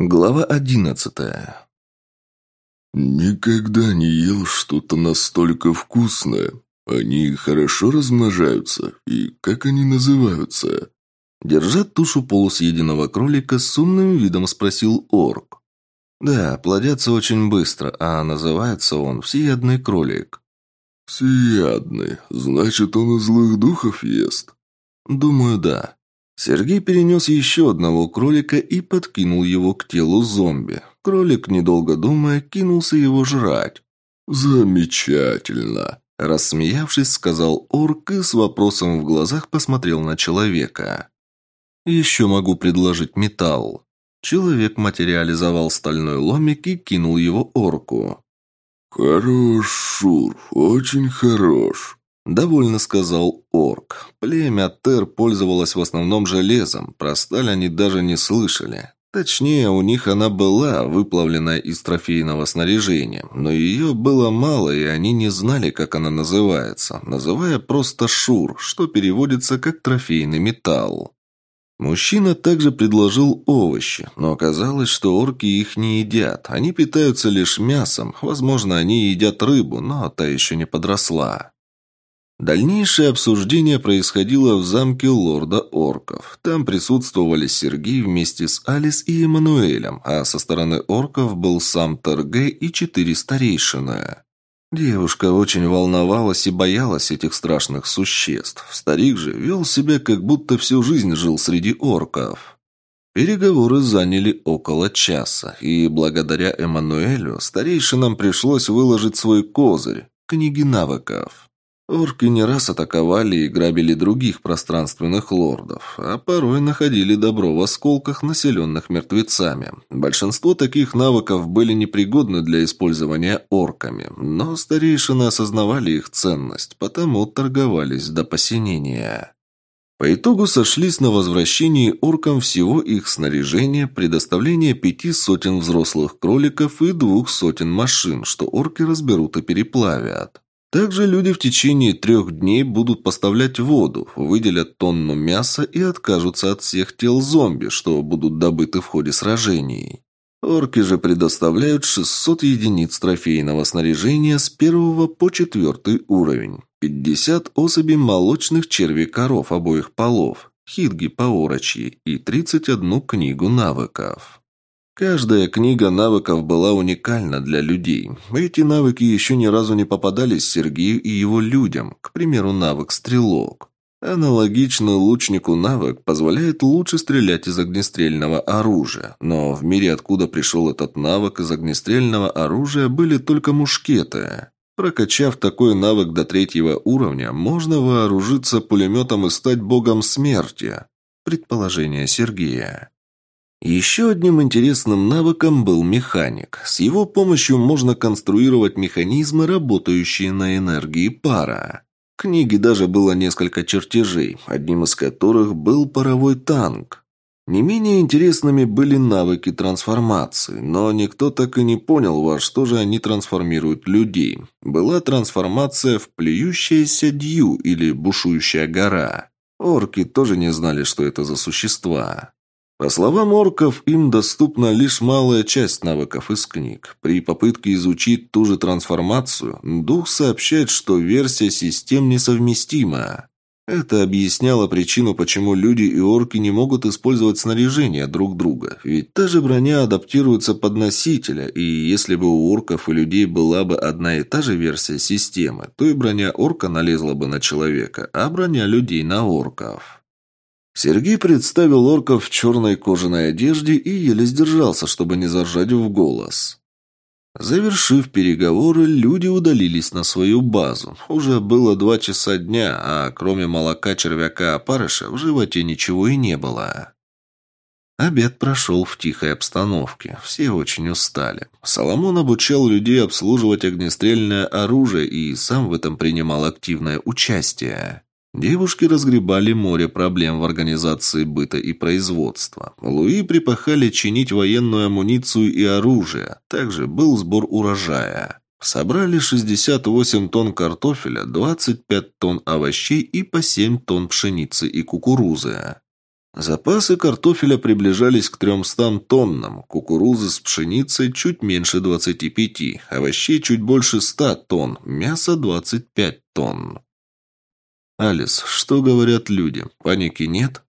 Глава одиннадцатая. «Никогда не ел что-то настолько вкусное. Они хорошо размножаются? И как они называются?» Держа тушу полусъеденного кролика, с умным видом спросил орк. «Да, плодятся очень быстро, а называется он всеядный кролик». «Всеядный? Значит, он и злых духов ест?» «Думаю, да. Сергей перенес еще одного кролика и подкинул его к телу зомби. Кролик, недолго думая, кинулся его жрать. «Замечательно!» Рассмеявшись, сказал орк и с вопросом в глазах посмотрел на человека. «Еще могу предложить металл». Человек материализовал стальной ломик и кинул его орку. «Хорош, Шур, очень хорош», Довольно сказал орк. Племя Тер пользовалось в основном железом, про сталь они даже не слышали. Точнее, у них она была, выплавленная из трофейного снаряжения, но ее было мало, и они не знали, как она называется, называя просто «шур», что переводится как «трофейный металл». Мужчина также предложил овощи, но оказалось, что орки их не едят. Они питаются лишь мясом, возможно, они едят рыбу, но та еще не подросла. Дальнейшее обсуждение происходило в замке лорда Орков. Там присутствовали Сергей вместе с Алис и Эммануэлем, а со стороны орков был сам Торгей и четыре старейшины. Девушка очень волновалась и боялась этих страшных существ. Старик же вел себя, как будто всю жизнь жил среди орков. Переговоры заняли около часа, и благодаря Эммануэлю старейшинам пришлось выложить свой козырь – книги навыков. Орки не раз атаковали и грабили других пространственных лордов, а порой находили добро в осколках, населенных мертвецами. Большинство таких навыков были непригодны для использования орками, но старейшины осознавали их ценность, потому торговались до посинения. По итогу сошлись на возвращении оркам всего их снаряжения, предоставление пяти сотен взрослых кроликов и двух сотен машин, что орки разберут и переплавят. Также люди в течение трех дней будут поставлять воду, выделят тонну мяса и откажутся от всех тел зомби, что будут добыты в ходе сражений. Орки же предоставляют 600 единиц трофейного снаряжения с первого по четвертый уровень, 50 особей молочных червей-коров обоих полов, хитги по-орочьи и 31 книгу навыков. Каждая книга навыков была уникальна для людей. Эти навыки еще ни разу не попадались Сергею и его людям, к примеру, навык «Стрелок». Аналогичный лучнику навык позволяет лучше стрелять из огнестрельного оружия, но в мире, откуда пришел этот навык из огнестрельного оружия, были только мушкеты. Прокачав такой навык до третьего уровня, можно вооружиться пулеметом и стать богом смерти. Предположение Сергея. Еще одним интересным навыком был механик. С его помощью можно конструировать механизмы, работающие на энергии пара. В книге даже было несколько чертежей, одним из которых был паровой танк. Не менее интересными были навыки трансформации, но никто так и не понял, во что же они трансформируют людей. Была трансформация в плюющееся дью или бушующая гора. Орки тоже не знали, что это за существа. По словам орков, им доступна лишь малая часть навыков из книг. При попытке изучить ту же трансформацию, дух сообщает, что версия систем несовместима. Это объясняло причину, почему люди и орки не могут использовать снаряжение друг друга. Ведь та же броня адаптируется под носителя, и если бы у орков и людей была бы одна и та же версия системы, то и броня орка налезла бы на человека, а броня людей на орков. Сергей представил орков в черной кожаной одежде и еле сдержался, чтобы не заржать в голос. Завершив переговоры, люди удалились на свою базу. Уже было два часа дня, а кроме молока червяка-опарыша в животе ничего и не было. Обед прошел в тихой обстановке. Все очень устали. Соломон обучал людей обслуживать огнестрельное оружие и сам в этом принимал активное участие. Девушки разгребали море проблем в организации быта и производства. Луи припахали чинить военную амуницию и оружие. Также был сбор урожая. Собрали 68 тонн картофеля, 25 тонн овощей и по 7 тонн пшеницы и кукурузы. Запасы картофеля приближались к 300 тоннам, кукурузы с пшеницей чуть меньше 25, овощей чуть больше 100 тонн, мяса 25 тонн. «Алис, что говорят люди? Паники нет?»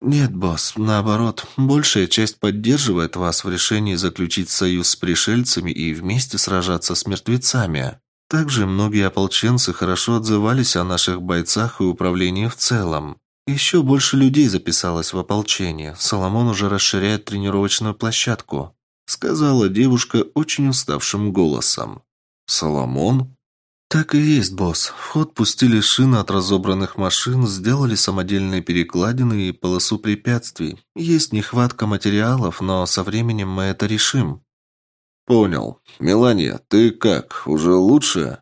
«Нет, босс, наоборот, большая часть поддерживает вас в решении заключить союз с пришельцами и вместе сражаться с мертвецами. Также многие ополченцы хорошо отзывались о наших бойцах и управлении в целом. Еще больше людей записалось в ополчение. Соломон уже расширяет тренировочную площадку», сказала девушка очень уставшим голосом. «Соломон?» «Так и есть, босс. В ход пустили шины от разобранных машин, сделали самодельные перекладины и полосу препятствий. Есть нехватка материалов, но со временем мы это решим». «Понял. Мелания, ты как, уже лучше?»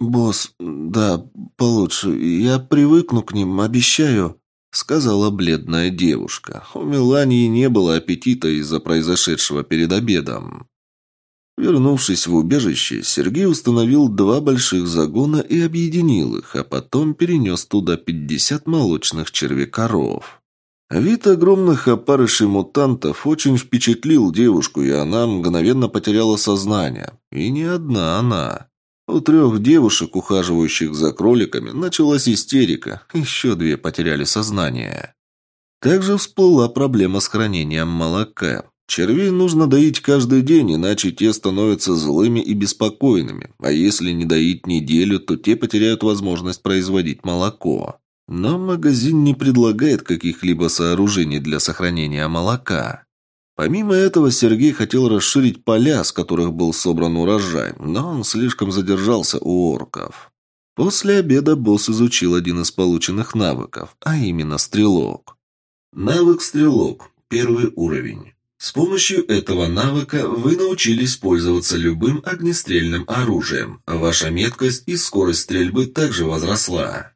«Босс, да, получше. Я привыкну к ним, обещаю», — сказала бледная девушка. У Мелании не было аппетита из-за произошедшего перед обедом. Вернувшись в убежище, Сергей установил два больших загона и объединил их, а потом перенес туда 50 молочных червякоров. Вид огромных опарышей мутантов очень впечатлил девушку, и она мгновенно потеряла сознание. И не одна она. У трех девушек, ухаживающих за кроликами, началась истерика, еще две потеряли сознание. Также всплыла проблема с хранением молока. Червей нужно доить каждый день, иначе те становятся злыми и беспокойными, а если не доить неделю, то те потеряют возможность производить молоко. Но магазин не предлагает каких-либо сооружений для сохранения молока. Помимо этого, Сергей хотел расширить поля, с которых был собран урожай, но он слишком задержался у орков. После обеда босс изучил один из полученных навыков, а именно стрелок. Навык стрелок. Первый уровень. С помощью этого навыка вы научились пользоваться любым огнестрельным оружием. Ваша меткость и скорость стрельбы также возросла.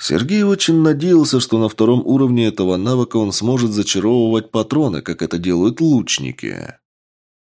Сергей очень надеялся, что на втором уровне этого навыка он сможет зачаровывать патроны, как это делают лучники.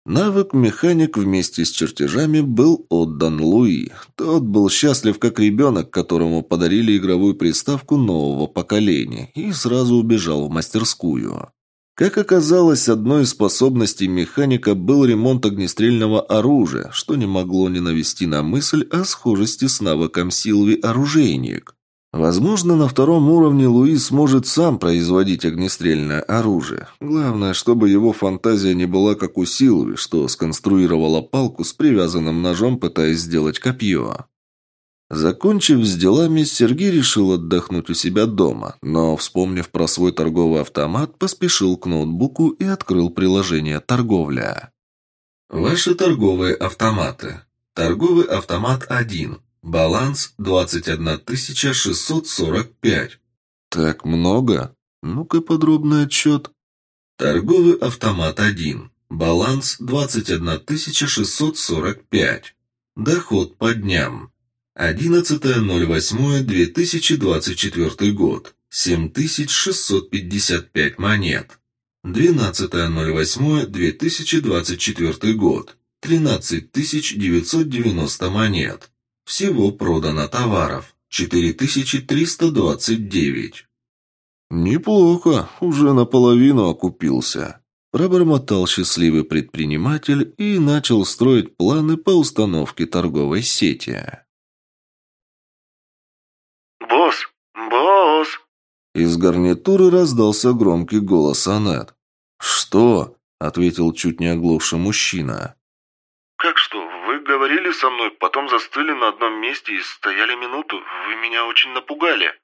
Навык «Механик» вместе с чертежами был отдан Луи. Тот был счастлив как ребенок, которому подарили игровую приставку нового поколения, и сразу убежал в мастерскую. Как оказалось, одной из способностей механика был ремонт огнестрельного оружия, что не могло не навести на мысль о схожести с навыком Силви «Оружейник». Возможно, на втором уровне Луис сможет сам производить огнестрельное оружие. Главное, чтобы его фантазия не была как у Силви, что сконструировала палку с привязанным ножом, пытаясь сделать копье. Закончив с делами, Сергей решил отдохнуть у себя дома, но, вспомнив про свой торговый автомат, поспешил к ноутбуку и открыл приложение «Торговля». Ваши торговые автоматы. Торговый автомат 1. Баланс 21 645. Так много? Ну-ка подробный отчет. Торговый автомат 1. Баланс 21 645. Доход по дням. 11.08.2024 год. 7655 монет. 12.08.2024 год. 13990 монет. Всего продано товаров. 4329. «Неплохо, уже наполовину окупился», – пробормотал счастливый предприниматель и начал строить планы по установке торговой сети. «Босс! Босс!» Из гарнитуры раздался громкий голос Анет. «Что?» – ответил чуть не оглохший мужчина. «Как что? Вы говорили со мной, потом застыли на одном месте и стояли минуту. Вы меня очень напугали».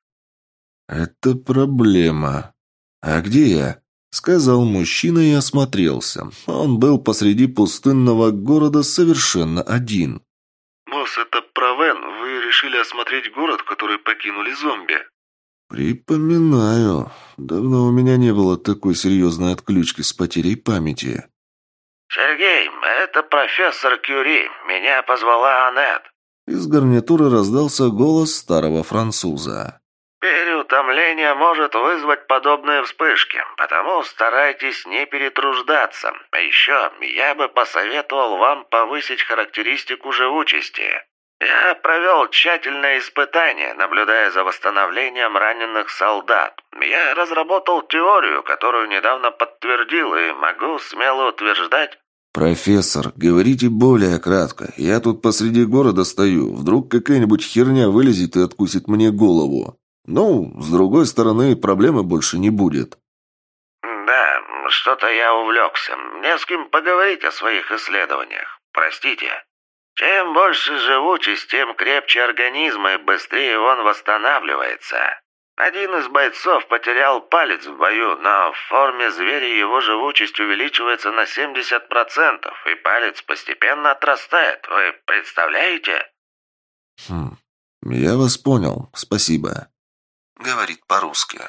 «Это проблема. А где я?» — сказал мужчина и осмотрелся. Он был посреди пустынного города совершенно один. «Босс, это Провен. Вы решили осмотреть город, который покинули зомби?» «Припоминаю. Давно у меня не было такой серьезной отключки с потерей памяти». «Сергей, это профессор Кюри. Меня позвала Аннет». Из гарнитуры раздался голос старого француза. Переутомление может вызвать подобные вспышки, потому старайтесь не перетруждаться. А еще я бы посоветовал вам повысить характеристику живучести. Я провел тщательное испытание, наблюдая за восстановлением раненых солдат. Я разработал теорию, которую недавно подтвердил, и могу смело утверждать... «Профессор, говорите более кратко. Я тут посреди города стою. Вдруг какая-нибудь херня вылезет и откусит мне голову. Ну, с другой стороны, проблемы больше не будет». «Да, что-то я увлекся. Не с кем поговорить о своих исследованиях. Простите». Чем больше живучесть, тем крепче организм и быстрее он восстанавливается. Один из бойцов потерял палец в бою, но в форме зверя его живучесть увеличивается на 70%, и палец постепенно отрастает. Вы представляете? Хм, я вас понял. Спасибо. Говорит по-русски.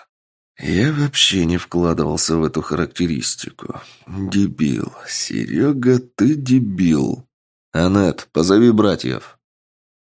Я вообще не вкладывался в эту характеристику. Дебил. Серега, ты дебил. «Анет, позови братьев».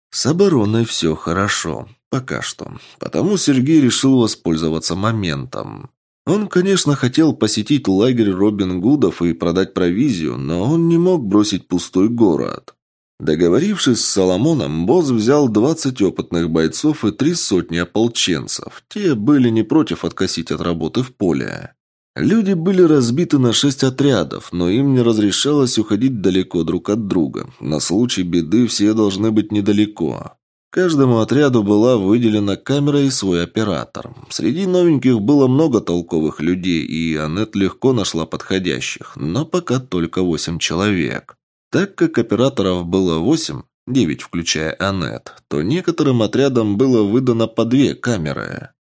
С обороной все хорошо. Пока что. Потому Сергей решил воспользоваться моментом. Он, конечно, хотел посетить лагерь Робин Гудов и продать провизию, но он не мог бросить пустой город. Договорившись с Соломоном, босс взял 20 опытных бойцов и три сотни ополченцев. Те были не против откосить от работы в поле. Люди были разбиты на шесть отрядов, но им не разрешалось уходить далеко друг от друга. На случай беды все должны быть недалеко. Каждому отряду была выделена камера и свой оператор. Среди новеньких было много толковых людей, и Аннет легко нашла подходящих, но пока только восемь человек. Так как операторов было восемь, девять включая Аннет, то некоторым отрядам было выдано по две камеры.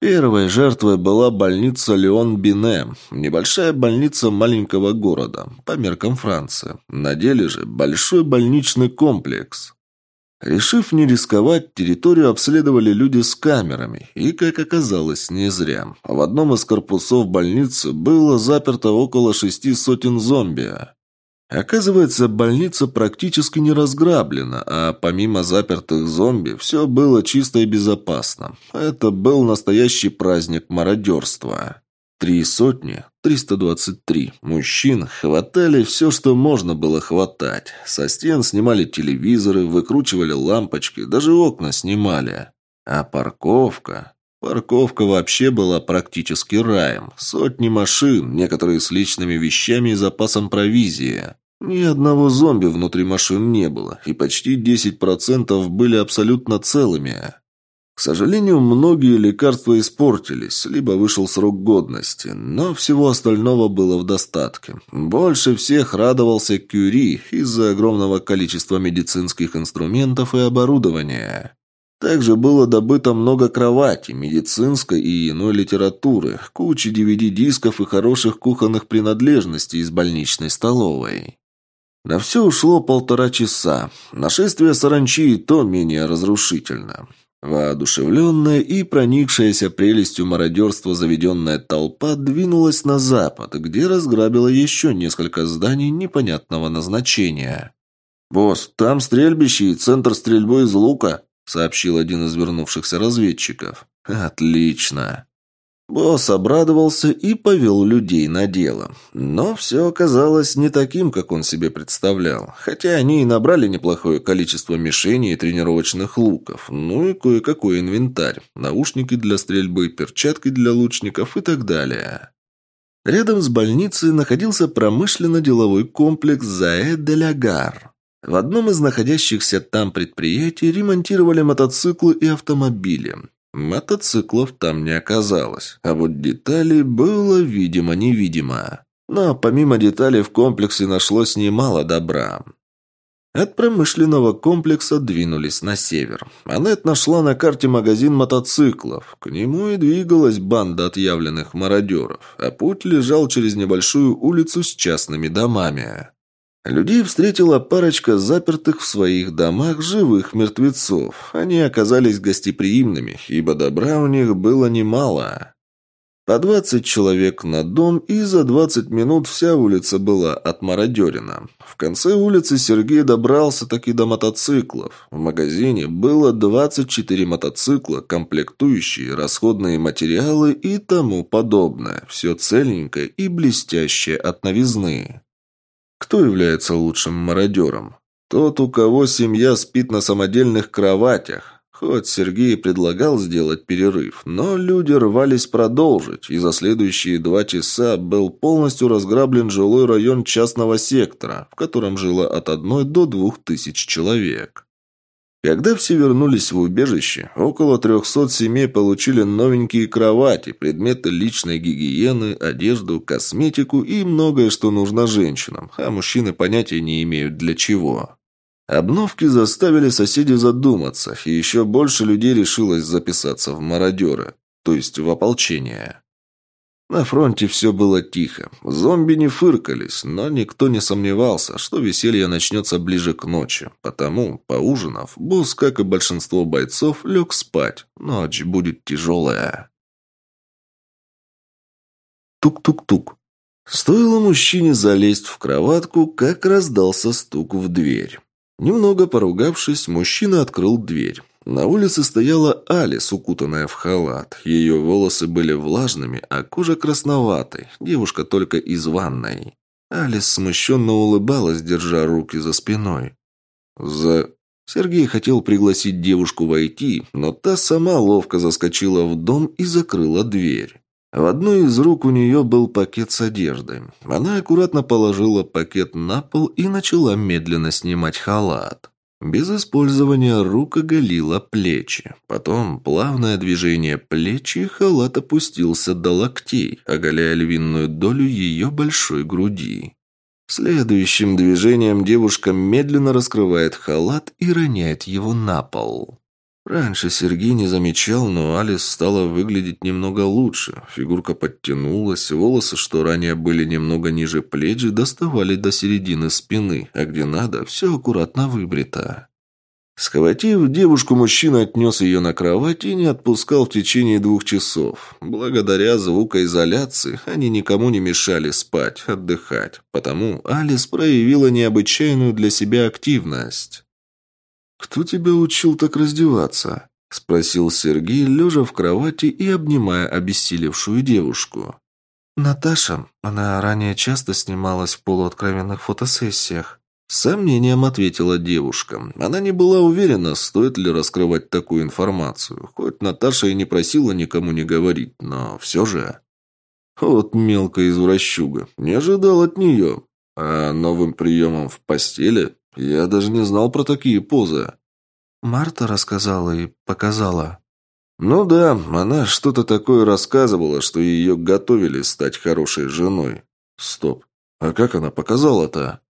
Первой жертвой была больница Леон-Бине, небольшая больница маленького города, по меркам Франции. На деле же большой больничный комплекс. Решив не рисковать, территорию обследовали люди с камерами, и, как оказалось, не зря. В одном из корпусов больницы было заперто около шести сотен зомби. Оказывается, больница практически не разграблена, а помимо запертых зомби, все было чисто и безопасно. Это был настоящий праздник мародерства. Три сотни, 323 мужчин хватали все, что можно было хватать. Со стен снимали телевизоры, выкручивали лампочки, даже окна снимали. А парковка... Парковка вообще была практически раем. Сотни машин, некоторые с личными вещами и запасом провизии. Ни одного зомби внутри машин не было, и почти 10% были абсолютно целыми. К сожалению, многие лекарства испортились, либо вышел срок годности, но всего остального было в достатке. Больше всех радовался Кюри из-за огромного количества медицинских инструментов и оборудования. Также было добыто много кровати, медицинской и иной литературы, куча DVD-дисков и хороших кухонных принадлежностей из больничной столовой. На все ушло полтора часа. Нашествие саранчи и то менее разрушительно. Воодушевленная и проникшаяся прелестью мародерства заведенная толпа двинулась на запад, где разграбила еще несколько зданий непонятного назначения. «Босс, там стрельбище и центр стрельбы из лука», — сообщил один из вернувшихся разведчиков. «Отлично». Босс обрадовался и повел людей на дело. Но все оказалось не таким, как он себе представлял. Хотя они и набрали неплохое количество мишеней и тренировочных луков. Ну и кое-какой инвентарь. Наушники для стрельбы, перчатки для лучников и так далее. Рядом с больницей находился промышленно-деловой комплекс «Заэ-де-Лягар». В одном из находящихся там предприятий ремонтировали мотоциклы и автомобили. Мотоциклов там не оказалось, а вот деталей было видимо-невидимо. Но помимо деталей в комплексе нашлось немало добра. От промышленного комплекса двинулись на север. Аннет нашла на карте магазин мотоциклов. К нему и двигалась банда отъявленных мародеров, а путь лежал через небольшую улицу с частными домами. Людей встретила парочка запертых в своих домах живых мертвецов. Они оказались гостеприимными, ибо добра у них было немало. По двадцать человек на дом, и за двадцать минут вся улица была отмародерена. В конце улицы Сергей добрался таки до мотоциклов. В магазине было двадцать четыре мотоцикла, комплектующие, расходные материалы и тому подобное. Все целенькое и блестящее от новизны. Кто является лучшим мародером? Тот, у кого семья спит на самодельных кроватях. Хоть Сергей предлагал сделать перерыв, но люди рвались продолжить, и за следующие два часа был полностью разграблен жилой район частного сектора, в котором жило от одной до двух тысяч человек. Когда все вернулись в убежище, около 300 семей получили новенькие кровати, предметы личной гигиены, одежду, косметику и многое, что нужно женщинам, а мужчины понятия не имеют для чего. Обновки заставили соседей задуматься, и еще больше людей решилось записаться в мародеры, то есть в ополчение. На фронте все было тихо. Зомби не фыркались, но никто не сомневался, что веселье начнется ближе к ночи. Потому, поужинав, босс, как и большинство бойцов, лег спать. Ночь будет тяжелая. Тук-тук-тук. Стоило мужчине залезть в кроватку, как раздался стук в дверь. Немного поругавшись, мужчина открыл дверь. На улице стояла Алис, укутанная в халат. Ее волосы были влажными, а кожа красноватой. Девушка только из ванной. Алис смущенно улыбалась, держа руки за спиной. «За...» Сергей хотел пригласить девушку войти, но та сама ловко заскочила в дом и закрыла дверь. В одной из рук у нее был пакет с одеждой. Она аккуратно положила пакет на пол и начала медленно снимать халат. Без использования рук оголила плечи. Потом плавное движение плечи, халат опустился до локтей, оголяя львиную долю ее большой груди. Следующим движением девушка медленно раскрывает халат и роняет его на пол. Раньше Сергей не замечал, но Алис стала выглядеть немного лучше. Фигурка подтянулась, волосы, что ранее были немного ниже плеч, доставали до середины спины, а где надо, все аккуратно выбрито. Схватив девушку, мужчина отнес ее на кровать и не отпускал в течение двух часов. Благодаря звукоизоляции они никому не мешали спать, отдыхать. Потому Алис проявила необычайную для себя активность. «Кто тебя учил так раздеваться?» – спросил Сергей, лежа в кровати и обнимая обессилевшую девушку. «Наташа. Она ранее часто снималась в полуоткровенных фотосессиях». С сомнением ответила девушка. Она не была уверена, стоит ли раскрывать такую информацию. Хоть Наташа и не просила никому не говорить, но все же... Вот мелкая извращуга. Не ожидал от нее. А новым приемом в постели я даже не знал про такие позы. Марта рассказала и показала. Ну да, она что-то такое рассказывала, что ее готовили стать хорошей женой. Стоп. А как она показала-то?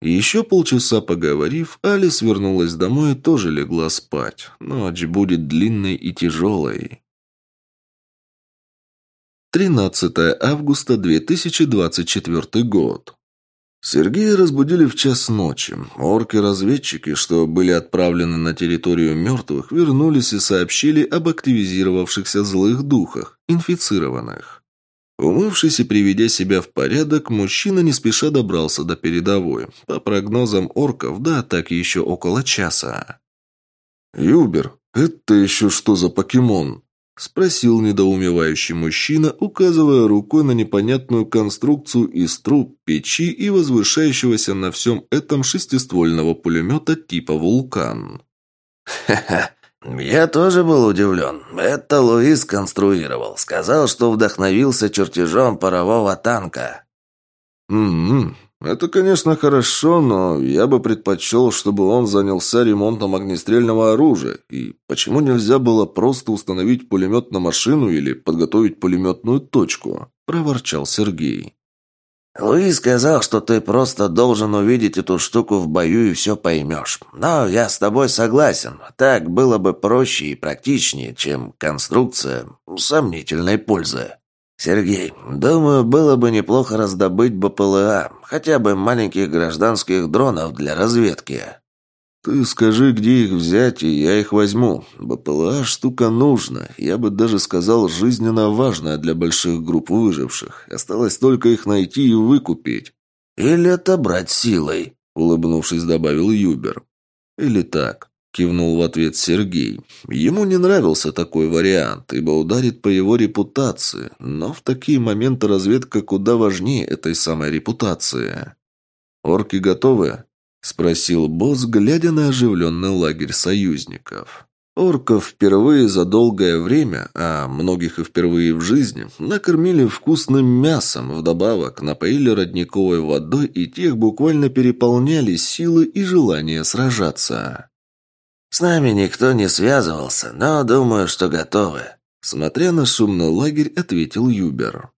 Еще полчаса поговорив, Алис вернулась домой и тоже легла спать. Ночь будет длинной и тяжелой. 13 августа 2024 год. Сергея разбудили в час ночи. Орки-разведчики, что были отправлены на территорию мертвых, вернулись и сообщили об активизировавшихся злых духах, инфицированных. Умывшись и приведя себя в порядок, мужчина не спеша добрался до передовой. По прогнозам орков, да, так еще около часа. «Юбер, это еще что за покемон?» Спросил недоумевающий мужчина, указывая рукой на непонятную конструкцию из труб, печи и возвышающегося на всем этом шестиствольного пулемета типа «Вулкан». «Ха-ха, я тоже был удивлен. Это Луис конструировал. Сказал, что вдохновился чертежом парового танка». «М-м, «Это, конечно, хорошо, но я бы предпочел, чтобы он занялся ремонтом огнестрельного оружия. И почему нельзя было просто установить пулемет на машину или подготовить пулеметную точку?» – проворчал Сергей. «Луи сказал, что ты просто должен увидеть эту штуку в бою и все поймешь. Но я с тобой согласен. Так было бы проще и практичнее, чем конструкция сомнительной пользы». «Сергей, думаю, было бы неплохо раздобыть БПЛА, хотя бы маленьких гражданских дронов для разведки». «Ты скажи, где их взять, и я их возьму. БПЛА штука нужна, я бы даже сказал, жизненно важная для больших групп выживших. Осталось только их найти и выкупить». «Или отобрать силой», — улыбнувшись, добавил Юбер. «Или так. Кивнул в ответ Сергей. Ему не нравился такой вариант, ибо ударит по его репутации, но в такие моменты разведка куда важнее этой самой репутации. «Орки готовы?» – спросил босс, глядя на оживленный лагерь союзников. Орков впервые за долгое время, а многих и впервые в жизни, накормили вкусным мясом, вдобавок напоили родниковой водой и тех буквально переполняли силы и желание сражаться. «С нами никто не связывался, но думаю, что готовы», смотря на шумный лагерь, ответил Юбер.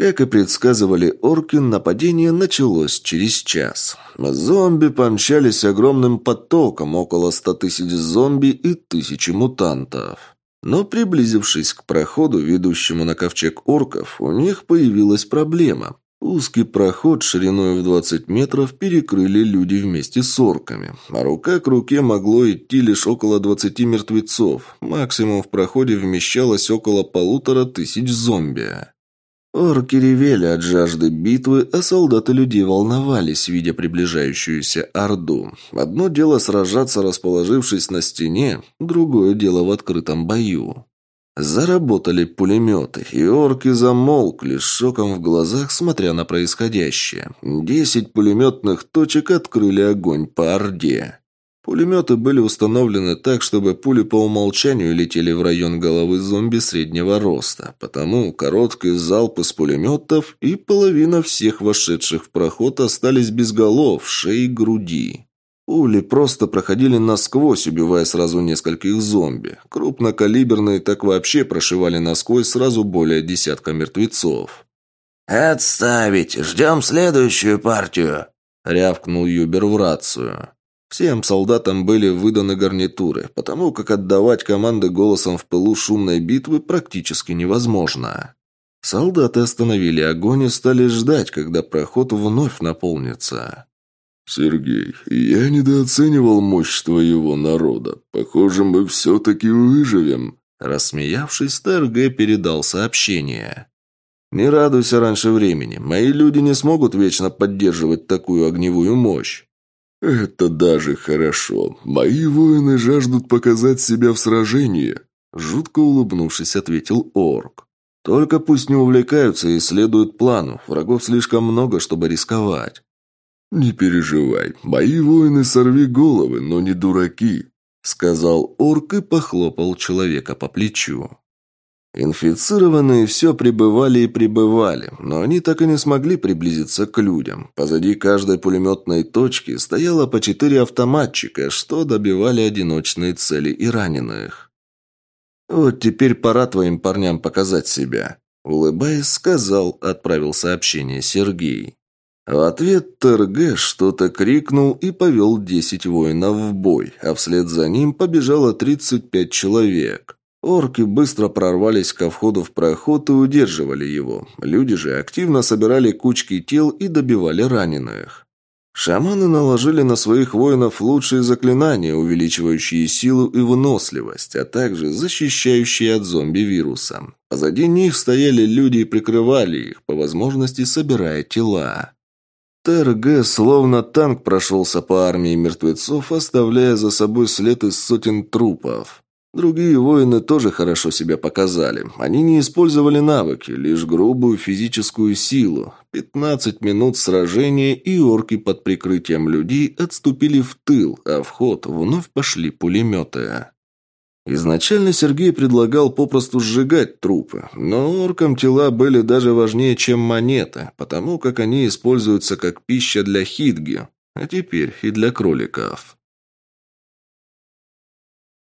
Как и предсказывали орки, нападение началось через час. Зомби помчались огромным потоком, около ста тысяч зомби и тысячи мутантов. Но приблизившись к проходу, ведущему на ковчег орков, у них появилась проблема. Узкий проход шириной в 20 метров перекрыли люди вместе с орками, а рука к руке могло идти лишь около 20 мертвецов. Максимум в проходе вмещалось около полутора тысяч зомби. Орки ревели от жажды битвы, а солдаты людей волновались, видя приближающуюся орду. Одно дело сражаться, расположившись на стене, другое дело в открытом бою. Заработали пулеметы, и орки замолкли, шоком в глазах, смотря на происходящее. Десять пулеметных точек открыли огонь по орде. Пулеметы были установлены так, чтобы пули по умолчанию летели в район головы зомби среднего роста. Потому короткий залп из пулеметов и половина всех вошедших в проход остались без голов, шеи и груди. Пули просто проходили насквозь, убивая сразу нескольких зомби. Крупнокалиберные так вообще прошивали насквозь сразу более десятка мертвецов. «Отставить! Ждем следующую партию!» — рявкнул Юбер в рацию. Всем солдатам были выданы гарнитуры, потому как отдавать команды голосом в пылу шумной битвы практически невозможно. Солдаты остановили огонь и стали ждать, когда проход вновь наполнится. «Сергей, я недооценивал мощь твоего народа. Похоже, мы все-таки выживем». Рассмеявшись, ТРГ передал сообщение. «Не радуйся раньше времени. Мои люди не смогут вечно поддерживать такую огневую мощь. «Это даже хорошо. Мои воины жаждут показать себя в сражении», – жутко улыбнувшись, ответил Орк. «Только пусть не увлекаются и следуют плану. Врагов слишком много, чтобы рисковать». «Не переживай. Мои воины сорви головы, но не дураки», – сказал Орк и похлопал человека по плечу. Инфицированные все прибывали и прибывали, но они так и не смогли приблизиться к людям. Позади каждой пулеметной точки стояло по четыре автоматчика, что добивали одиночные цели и раненых. «Вот теперь пора твоим парням показать себя», – улыбаясь, сказал, отправил сообщение Сергей. В ответ ТРГ что-то крикнул и повел десять воинов в бой, а вслед за ним побежало тридцать пять человек. Орки быстро прорвались ко входу в проход и удерживали его. Люди же активно собирали кучки тел и добивали раненых. Шаманы наложили на своих воинов лучшие заклинания, увеличивающие силу и выносливость, а также защищающие от зомби-вируса. Позади них стояли люди и прикрывали их, по возможности собирая тела. ТРГ словно танк прошелся по армии мертвецов, оставляя за собой след из сотен трупов. Другие воины тоже хорошо себя показали. Они не использовали навыки, лишь грубую физическую силу. Пятнадцать минут сражения, и орки под прикрытием людей отступили в тыл, а в ход вновь пошли пулеметы. Изначально Сергей предлагал попросту сжигать трупы, но оркам тела были даже важнее, чем монеты, потому как они используются как пища для хитги, а теперь и для кроликов.